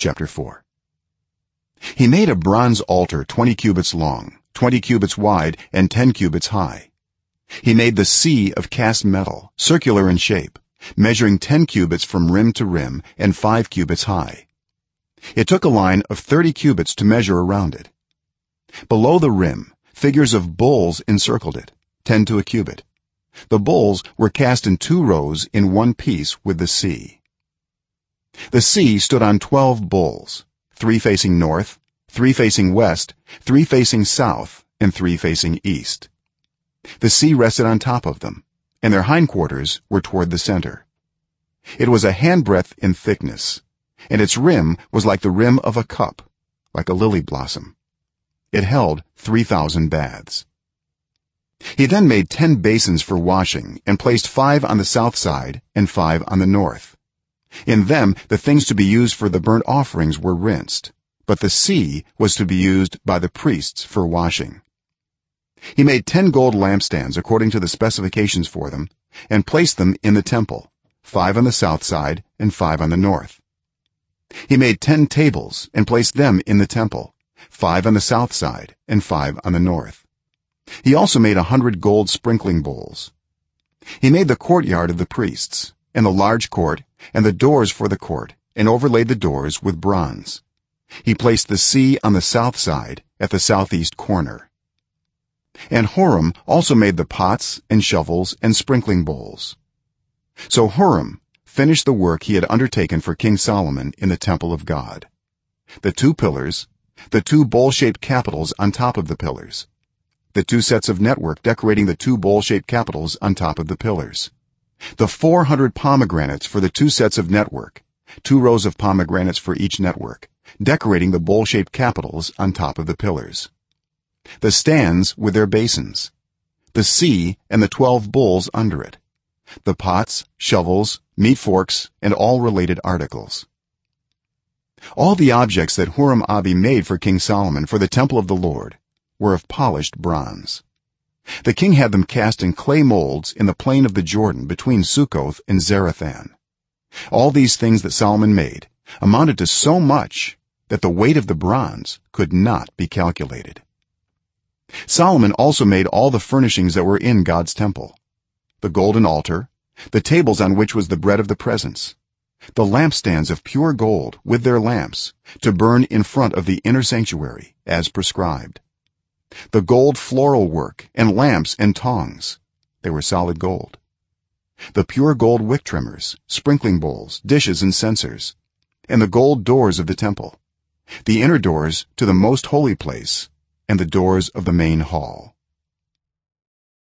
chapter 4 he made a bronze altar 20 cubits long 20 cubits wide and 10 cubits high. He made the sea of cast metal circular in shape measuring 10 cubits from rim to rim and 5 cubits high. It took a line of 30 cubits to measure around it. Below the rim figures of bulls encircled it 10 to a cubit. The bulls were cast in two rows in one piece with the sea the sea stood on 12 bulls 3 facing north 3 facing west 3 facing south and 3 facing east. The sea rested on top of them and their hindquarters were toward the center. It was a handbreadth in thickness and its rim was like the rim of a cup like a lily blossom. It held 3000 baths. He then made 10 basins for washing and placed 5 on the south side and 5 on the north in them the things to be used for the burnt offerings were rinsed but the sea was to be used by the priests for washing. He made 10 gold lampstands according to the specifications for them and placed them in the temple 5 on the south side and 5 on the north. He made 10 tables and placed them in the temple 5 on the south side and 5 on the north. He also made a 100 gold sprinkling bowls. He made the courtyard of the priests and the large court and the doors for the court and overlaid the doors with bronze. He placed the sea on the south side at the southeast corner. And Huram also made the pots and shovels and sprinkling bowls. So Huram finished the work he had undertaken for king solomon in the temple of god. The two pillars the two bowl-shaped capitals on top of the pillars. The two sets of network decorating the two bowl-shaped capitals on top of the pillars the 400 pomegranates for the two sets of network. Two rows of pomegranates for each network decorating the bowl-shaped capitals on top of the pillars. The stands with their basins. The sea and the 12 bowls under it. The pots shovels meat forks and all related articles. All the objects that Huram-Abi made for King Solomon for the temple of the Lord were of polished bronze the king had them cast in clay molds in the plain of the jordan between succoth and zarethan all these things that solomon made amounted to so much that the weight of the bronze could not be calculated. Solomon also made all the furnishings that were in god's temple. The golden altar the tables on which was the bread of the presence the lampstands of pure gold with their lamps to burn in front of the inner sanctuary as prescribed the gold floral work and lamps and tongs. They were solid gold. The pure gold wick trimmers sprinkling bowls dishes and censers. And the gold doors of the temple. The inner doors to the most holy place and the doors of the main hall